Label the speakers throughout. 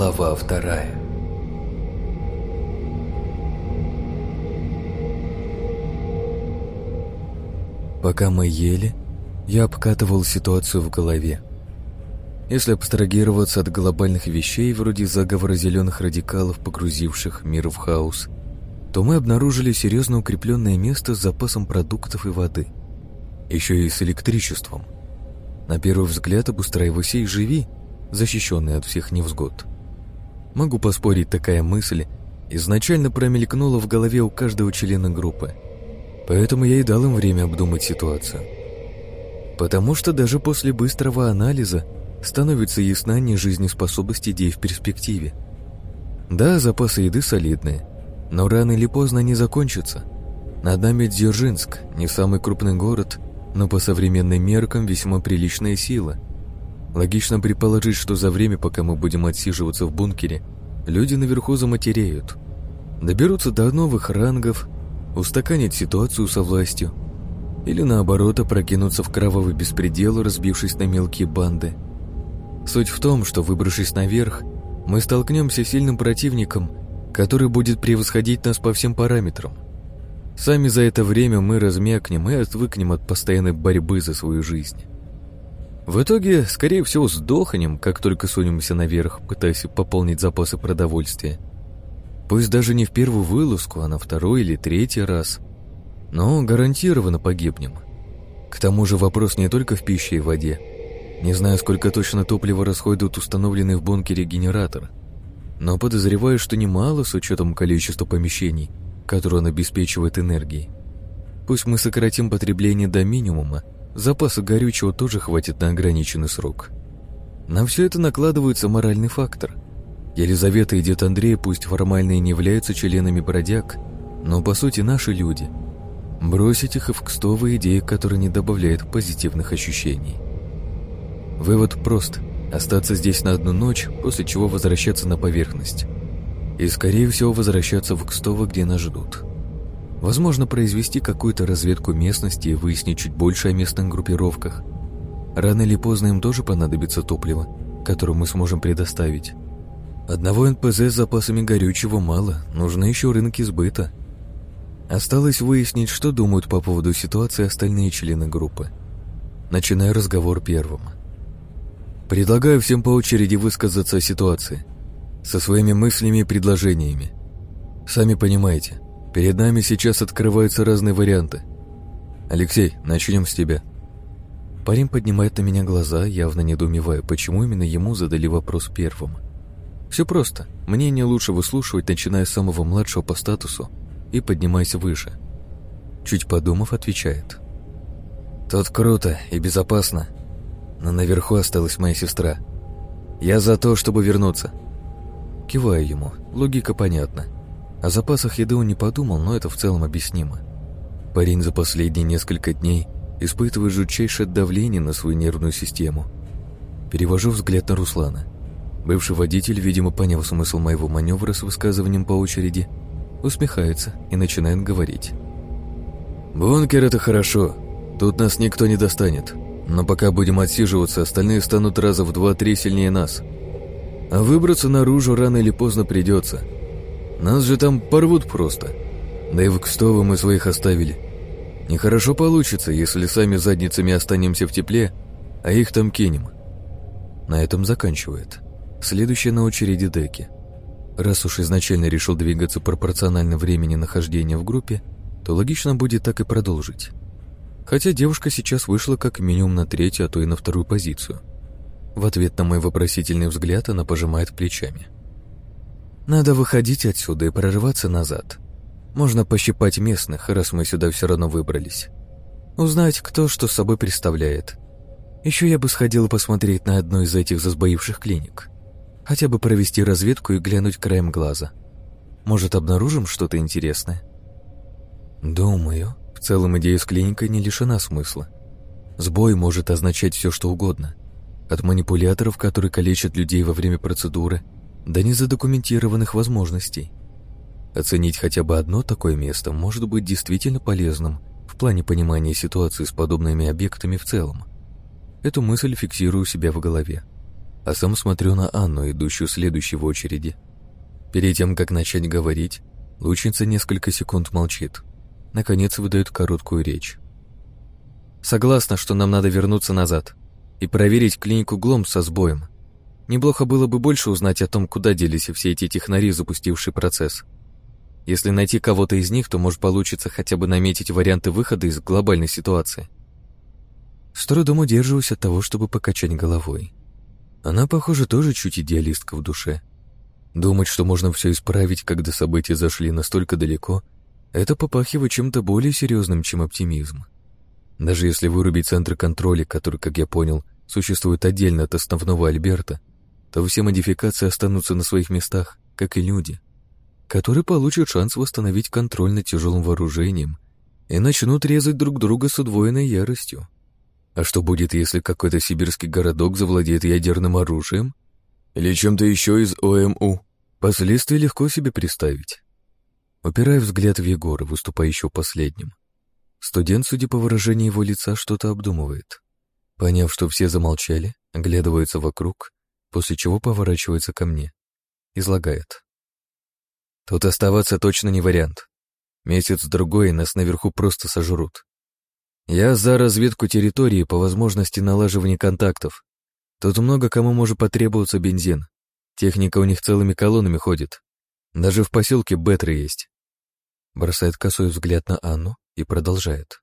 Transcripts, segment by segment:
Speaker 1: Глава вторая Пока мы ели, я обкатывал ситуацию в голове. Если абстрагироваться от глобальных вещей, вроде заговора зеленых радикалов, погрузивших мир в хаос, то мы обнаружили серьезно укрепленное место с запасом продуктов и воды. Еще и с электричеством. На первый взгляд обустраивайся и живи, защищенный от всех невзгод. Могу поспорить, такая мысль изначально промелькнула в голове у каждого члена группы. Поэтому я и дал им время обдумать ситуацию. Потому что даже после быстрого анализа становится ясна нежизнеспособность идей в перспективе. Да, запасы еды солидные, но рано или поздно они закончатся. Над нами Дзержинск, не самый крупный город, но по современным меркам весьма приличная сила. Логично предположить, что за время, пока мы будем отсиживаться в бункере, люди наверху заматереют. Доберутся до новых рангов, устаканят ситуацию со властью, или наоборот опрокинутся в кровавый беспредел, разбившись на мелкие банды – Суть в том, что, выбравшись наверх, мы столкнемся с сильным противником, который будет превосходить нас по всем параметрам. Сами за это время мы размякнем и отвыкнем от постоянной борьбы за свою жизнь. В итоге, скорее всего, сдохнем, как только сунемся наверх, пытаясь пополнить запасы продовольствия. Пусть даже не в первую вылазку, а на второй или третий раз. Но гарантированно погибнем. К тому же вопрос не только в пище и воде, не знаю, сколько точно топлива расходует установленный в бункере генератор, но подозреваю, что немало с учетом количества помещений, которые он обеспечивает энергией. Пусть мы сократим потребление до минимума, запаса горючего тоже хватит на ограниченный срок. На все это накладывается моральный фактор. Елизавета и дед Андрей пусть формально и не являются членами бродяг, но по сути наши люди. Бросить их в кстовые идеи, которые не добавляют позитивных ощущений. Вывод прост – остаться здесь на одну ночь, после чего возвращаться на поверхность. И, скорее всего, возвращаться в Кстово, где нас ждут. Возможно, произвести какую-то разведку местности и выяснить чуть больше о местных группировках. Рано или поздно им тоже понадобится топливо, которое мы сможем предоставить. Одного НПЗ с запасами горючего мало, нужны еще рынки сбыта. Осталось выяснить, что думают по поводу ситуации остальные члены группы. Начиная разговор первым – Предлагаю всем по очереди высказаться о ситуации, со своими мыслями и предложениями. Сами понимаете, перед нами сейчас открываются разные варианты. Алексей, начнем с тебя. Парень поднимает на меня глаза, явно недоумевая, почему именно ему задали вопрос первым. Все просто. Мнение лучше выслушивать, начиная с самого младшего по статусу и поднимаясь выше. Чуть подумав, отвечает. «Тут круто и безопасно но наверху осталась моя сестра. Я за то, чтобы вернуться. Киваю ему, логика понятна. О запасах еды он не подумал, но это в целом объяснимо. Парень за последние несколько дней испытывает жутчайшее давление на свою нервную систему. Перевожу взгляд на Руслана. Бывший водитель, видимо, поняв смысл моего маневра с высказыванием по очереди, усмехается и начинает говорить. «Бункер — это хорошо. Тут нас никто не достанет. Но пока будем отсиживаться, остальные станут раза в два-три сильнее нас. А выбраться наружу рано или поздно придется. Нас же там порвут просто. Да и в Кстово мы своих оставили. Нехорошо получится, если сами задницами останемся в тепле, а их там кинем. На этом заканчивает. Следующее на очереди Деки. Раз уж изначально решил двигаться пропорционально времени нахождения в группе, то логично будет так и продолжить хотя девушка сейчас вышла как минимум на третью, а то и на вторую позицию. В ответ на мой вопросительный взгляд она пожимает плечами. «Надо выходить отсюда и прорываться назад. Можно пощипать местных, раз мы сюда все равно выбрались. Узнать, кто что с собой представляет. Еще я бы сходила посмотреть на одну из этих засбоивших клиник. Хотя бы провести разведку и глянуть краем глаза. Может, обнаружим что-то интересное?» «Думаю», в целом идея с клиникой не лишена смысла. Сбой может означать все, что угодно. От манипуляторов, которые калечат людей во время процедуры, до незадокументированных возможностей. Оценить хотя бы одно такое место может быть действительно полезным в плане понимания ситуации с подобными объектами в целом. Эту мысль фиксирую себя в голове. а сам смотрю на Анну, идущую следующей в очереди. Перед тем, как начать говорить, лучница несколько секунд молчит. Наконец выдает короткую речь. «Согласна, что нам надо вернуться назад и проверить клинику Глом со сбоем. Неплохо было бы больше узнать о том, куда делись все эти технари, запустившие процесс. Если найти кого-то из них, то может получиться хотя бы наметить варианты выхода из глобальной ситуации. С трудом удерживаюсь от того, чтобы покачать головой. Она, похоже, тоже чуть идеалистка в душе. Думать, что можно все исправить, когда события зашли настолько далеко, это попахивает чем-то более серьезным, чем оптимизм. Даже если вырубить центр контроля, который, как я понял, существует отдельно от основного Альберта, то все модификации останутся на своих местах, как и люди которые получат шанс восстановить контроль над тяжелым вооружением и начнут резать друг друга с удвоенной яростью. А что будет, если какой-то сибирский городок завладеет ядерным оружием? Или чем-то еще из ОМУ? Последствия легко себе представить. Упирая взгляд в Егора, выступающего последним. Студент, судя по выражению его лица, что-то обдумывает. Поняв, что все замолчали, оглядывается вокруг, после чего поворачивается ко мне. Излагает. Тут оставаться точно не вариант. Месяц-другой нас наверху просто сожрут. Я за разведку территории по возможности налаживания контактов. Тут много кому может потребоваться бензин. Техника у них целыми колоннами ходит. Даже в поселке Бетры есть. Бросает косой взгляд на Анну и продолжает.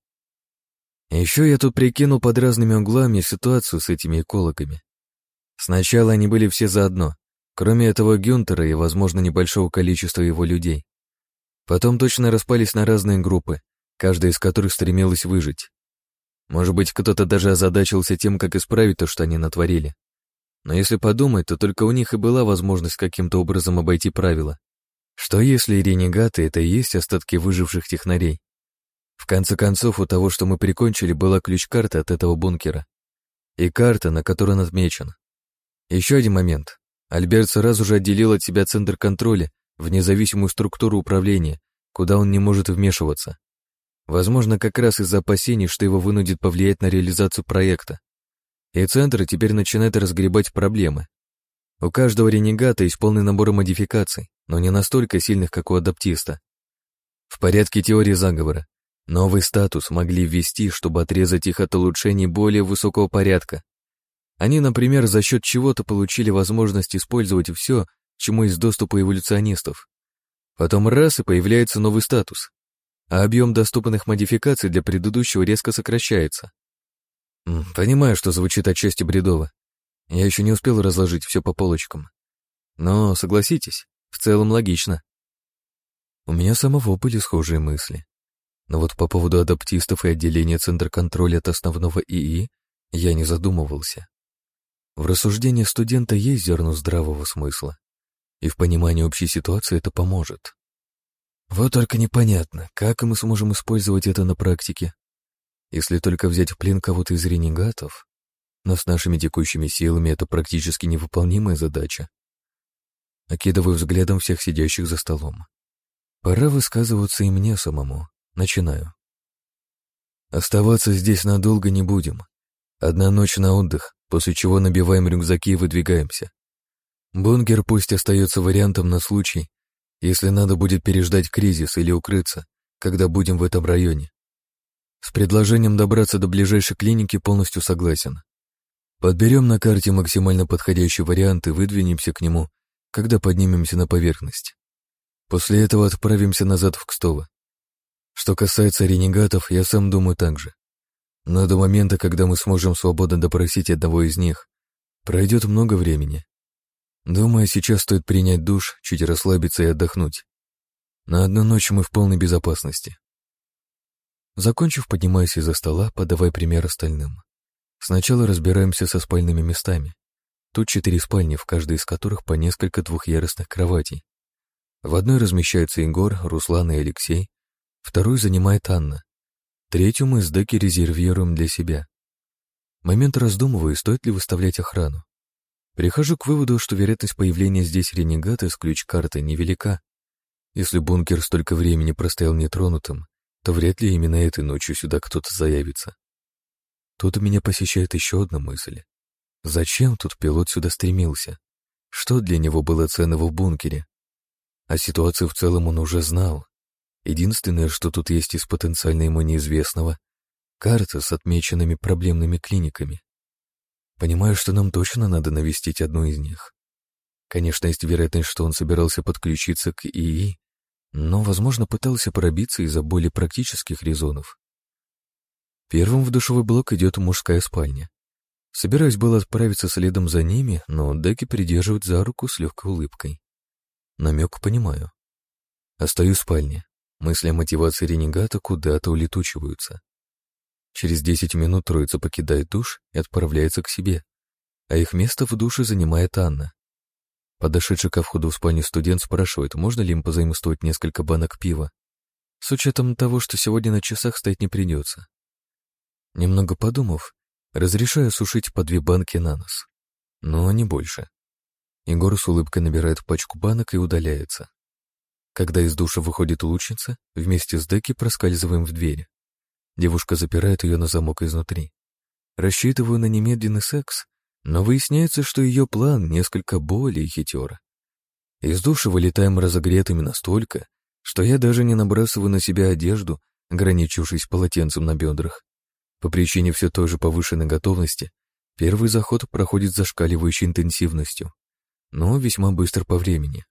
Speaker 1: Еще я тут прикинул под разными углами ситуацию с этими экологами. Сначала они были все заодно, Кроме этого Гюнтера и, возможно, небольшого количества его людей. Потом точно распались на разные группы, каждая из которых стремилась выжить. Может быть, кто-то даже озадачился тем, как исправить то, что они натворили. Но если подумать, то только у них и была возможность каким-то образом обойти правила. Что если ренегаты — это и есть остатки выживших технарей? В конце концов, у того, что мы прикончили, была ключ-карта от этого бункера. И карта, на которой он отмечен. Еще один момент. Альберт сразу же отделил от себя центр контроля в независимую структуру управления, куда он не может вмешиваться. Возможно, как раз из-за опасений, что его вынудит повлиять на реализацию проекта. И центр теперь начинает разгребать проблемы. У каждого ренегата есть полный набор модификаций, но не настолько сильных, как у адаптиста. В порядке теории заговора новый статус могли ввести, чтобы отрезать их от улучшений более высокого порядка, они, например, за счет чего-то получили возможность использовать все, чему есть доступ у эволюционистов. Потом раз и появляется новый статус, а объем доступных модификаций для предыдущего резко сокращается. Понимаю, что звучит отчасти бредово. Я еще не успел разложить все по полочкам. Но, согласитесь, в целом логично. У меня самого были схожие мысли. Но вот по поводу адаптистов и отделения центра контроля от основного ИИ я не задумывался. В рассуждении студента есть зерно здравого смысла, и в понимании общей ситуации это поможет. Вот только непонятно, как мы сможем использовать это на практике. Если только взять в плен кого-то из ренегатов, но с нашими текущими силами это практически невыполнимая задача. Окидываю взглядом всех сидящих за столом. Пора высказываться и мне самому. Начинаю. Оставаться здесь надолго не будем. Одна ночь на отдых, после чего набиваем рюкзаки и выдвигаемся. Бункер пусть остается вариантом на случай, если надо будет переждать кризис или укрыться, когда будем в этом районе. С предложением добраться до ближайшей клиники полностью согласен. Подберем на карте максимально подходящий вариант и выдвинемся к нему, когда поднимемся на поверхность. После этого отправимся назад в Кстово. Что касается ренегатов, я сам думаю так же. Но до момента, когда мы сможем свободно допросить одного из них, пройдет много времени. Думаю, сейчас стоит принять душ, чуть расслабиться и отдохнуть. На одну ночь мы в полной безопасности. Закончив, поднимаюсь из-за стола, подавая пример остальным. Сначала разбираемся со спальными местами. Тут четыре спальни, в каждой из которых по несколько двухъярусных кроватей. В одной размещаются Егор, Руслан и Алексей, вторую занимает Анна. Третью мы с Деки резервируем для себя. Момент раздумываю, стоит ли выставлять охрану. Прихожу к выводу, что вероятность появления здесь ренегата с ключ-картой невелика. Если бункер столько времени простоял нетронутым, то вряд ли именно этой ночью сюда кто-то заявится. Тут меня посещает еще одна мысль. Зачем тут пилот сюда стремился? Что для него было ценного в бункере? А ситуацию в целом он уже знал. Единственное, что тут есть из потенциально ему неизвестного — карта с отмеченными проблемными клиниками. Понимаю, что нам точно надо навестить одну из них. Конечно, есть вероятность, что он собирался подключиться к ИИ, но, возможно, пытался пробиться из-за более практических резонов. Первым в душевой блок идет мужская спальня. Собираюсь было отправиться следом за ними, но Деки придерживает за руку с легкой улыбкой. Намек понимаю. Остаюсь в спальне. Мысли о мотивации ренегата куда-то улетучиваются. Через десять минут троица покидает душ и отправляется к себе, а их место в душе занимает Анна. Подошедший ко входу в спальню студент спрашивает, можно ли им позаимствовать несколько банок пива, с учетом того, что сегодня на часах стоять не придется. Немного подумав, разрешаю сушить по две банки на нос. Но не больше. Егор с улыбкой набирает пачку банок и удаляется. Когда из душа выходит лучница, вместе с Деки проскальзываем в дверь. Девушка запирает ее на замок изнутри. Рассчитываю на немедленный секс, но выясняется, что ее план несколько более хитер. Из души вылетаем разогретыми настолько, что я даже не набрасываю на себя одежду, ограничившись полотенцем на бедрах. По причине все той же повышенной готовности, первый заход проходит зашкаливающей интенсивностью, но весьма быстро по времени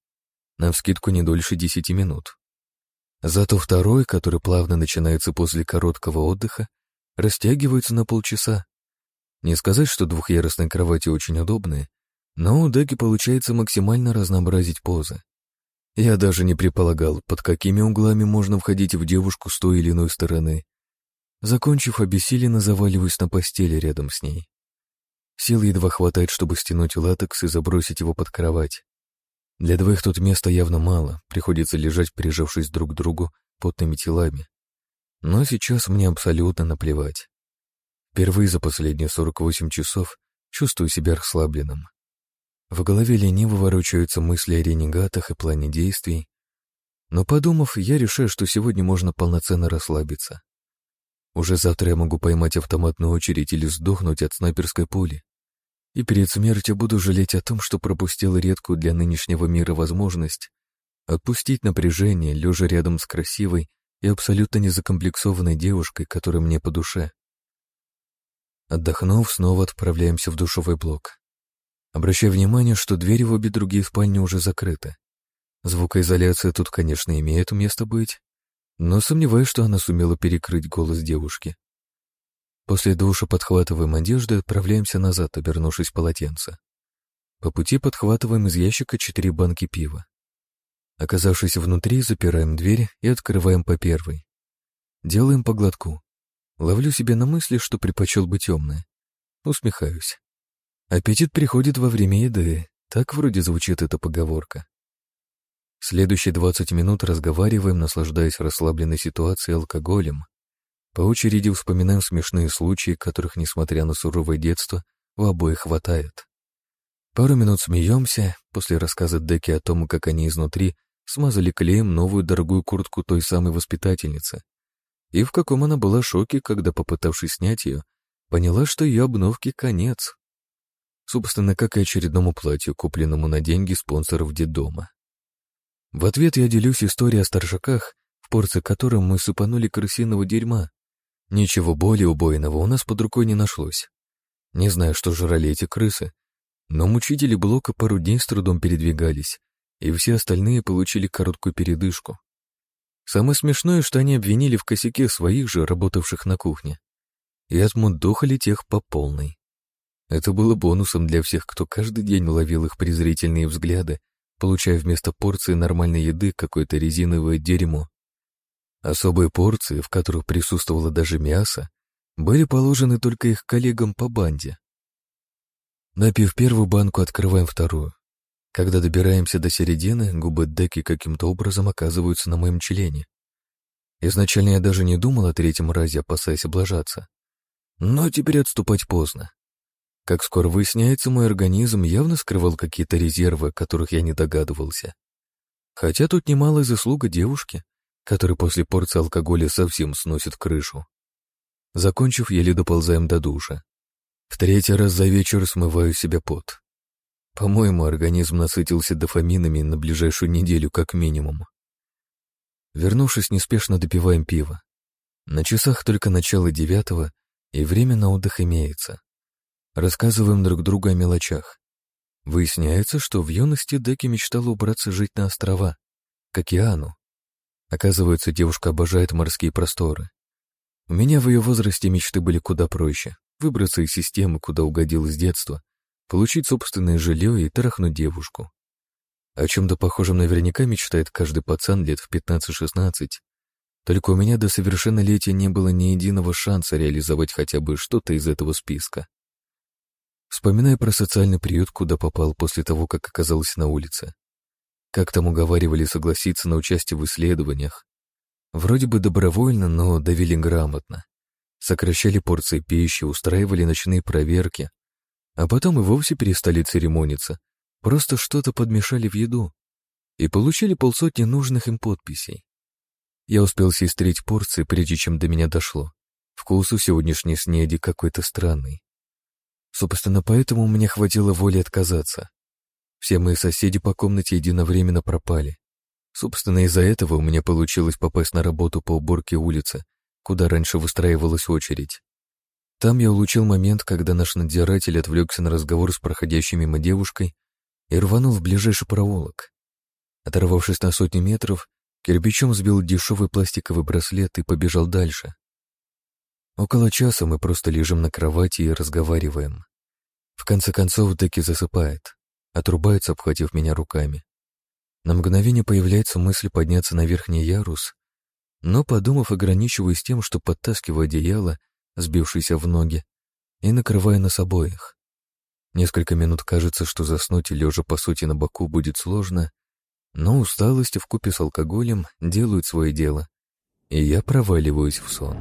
Speaker 1: навскидку не дольше десяти минут. Зато второй, который плавно начинается после короткого отдыха, растягивается на полчаса. Не сказать, что двухъярусные кровати очень удобные, но у Деки получается максимально разнообразить позы. Я даже не предполагал, под какими углами можно входить в девушку с той или иной стороны. Закончив, обессиленно заваливаюсь на постели рядом с ней. Сил едва хватает, чтобы стянуть латекс и забросить его под кровать. Для двоих тут места явно мало, приходится лежать, прижавшись друг к другу потными телами. Но сейчас мне абсолютно наплевать. Впервые за последние 48 часов чувствую себя расслабленным. В голове лениво ворочаются мысли о ренегатах и плане действий, но подумав, я решаю, что сегодня можно полноценно расслабиться. Уже завтра я могу поймать автоматную очередь или сдохнуть от снайперской пули и перед смертью буду жалеть о том, что пропустил редкую для нынешнего мира возможность отпустить напряжение, лежа рядом с красивой и абсолютно незакомплексованной девушкой, которая мне по душе. Отдохнув, снова отправляемся в душевой блок. Обращаю внимание, что двери в обе другие спальни уже закрыты. Звукоизоляция тут, конечно, имеет место быть, но сомневаюсь, что она сумела перекрыть голос девушки. После душа подхватываем одежду и отправляемся назад, обернувшись в полотенце. По пути подхватываем из ящика четыре банки пива. Оказавшись внутри, запираем дверь и открываем по первой. Делаем по глотку. Ловлю себя на мысли, что предпочел бы темное. Усмехаюсь. Аппетит приходит во время еды. Так вроде звучит эта поговорка. Следующие двадцать минут разговариваем, наслаждаясь расслабленной ситуацией алкоголем, по очереди вспоминаем смешные случаи, которых, несмотря на суровое детство, у обоих хватает. Пару минут смеемся, после рассказа Деки о том, как они изнутри смазали клеем новую дорогую куртку той самой воспитательницы. И в каком она была шоке, когда, попытавшись снять ее, поняла, что ее обновке конец. Собственно, как и очередному платью, купленному на деньги спонсоров детдома. В ответ я делюсь историей о старшаках, в порции которым мы сыпанули крысиного дерьма, Ничего более убойного у нас под рукой не нашлось. Не знаю, что жрали эти крысы, но мучители блока пару дней с трудом передвигались, и все остальные получили короткую передышку. Самое смешное, что они обвинили в косяке своих же, работавших на кухне, и отмудохали тех по полной. Это было бонусом для всех, кто каждый день ловил их презрительные взгляды, получая вместо порции нормальной еды какое-то резиновое дерьмо. Особые порции, в которых присутствовало даже мясо, были положены только их коллегам по банде. Напив первую банку, открываем вторую. Когда добираемся до середины, губы Деки каким-то образом оказываются на моем члене. Изначально я даже не думал о третьем разе, опасаясь облажаться. Но теперь отступать поздно. Как скоро выясняется, мой организм явно скрывал какие-то резервы, о которых я не догадывался. Хотя тут немалая заслуга девушки, который после порции алкоголя совсем сносит крышу. Закончив, еле доползаем до душа. В третий раз за вечер смываю себя пот. По-моему, организм насытился дофаминами на ближайшую неделю как минимум. Вернувшись, неспешно допиваем пиво. На часах только начало девятого, и время на отдых имеется. Рассказываем друг другу о мелочах. Выясняется, что в юности Деки мечтала убраться жить на острова, к океану. Оказывается, девушка обожает морские просторы. У меня в ее возрасте мечты были куда проще. Выбраться из системы, куда угодил с детства, получить собственное жилье и трахнуть девушку. О чем-то похожем наверняка мечтает каждый пацан лет в 15-16. Только у меня до совершеннолетия не было ни единого шанса реализовать хотя бы что-то из этого списка. Вспоминая про социальный приют, куда попал после того, как оказался на улице. Как там уговаривали согласиться на участие в исследованиях. Вроде бы добровольно, но давили грамотно. Сокращали порции пищи, устраивали ночные проверки. А потом и вовсе перестали церемониться. Просто что-то подмешали в еду. И получили полсотни нужных им подписей. Я успел сестрить порции, прежде чем до меня дошло. Вкус у сегодняшней снеди какой-то странный. Собственно, поэтому меня хватило воли отказаться. Все мои соседи по комнате единовременно пропали. Собственно, из-за этого у меня получилось попасть на работу по уборке улицы, куда раньше выстраивалась очередь. Там я улучил момент, когда наш надзиратель отвлекся на разговор с проходящей мимо девушкой и рванул в ближайший проволок. Оторвавшись на сотни метров, кирпичом сбил дешевый пластиковый браслет и побежал дальше. Около часа мы просто лежим на кровати и разговариваем. В конце концов Деки засыпает, отрубается, обхватив меня руками. На мгновение появляется мысль подняться на верхний ярус, но, подумав, ограничиваюсь тем, что подтаскиваю одеяло, сбившееся в ноги, и накрываю нас обоих. Несколько минут кажется, что заснуть лежа по сути на боку будет сложно, но усталость вкупе с алкоголем делают свое дело, и я проваливаюсь в сон.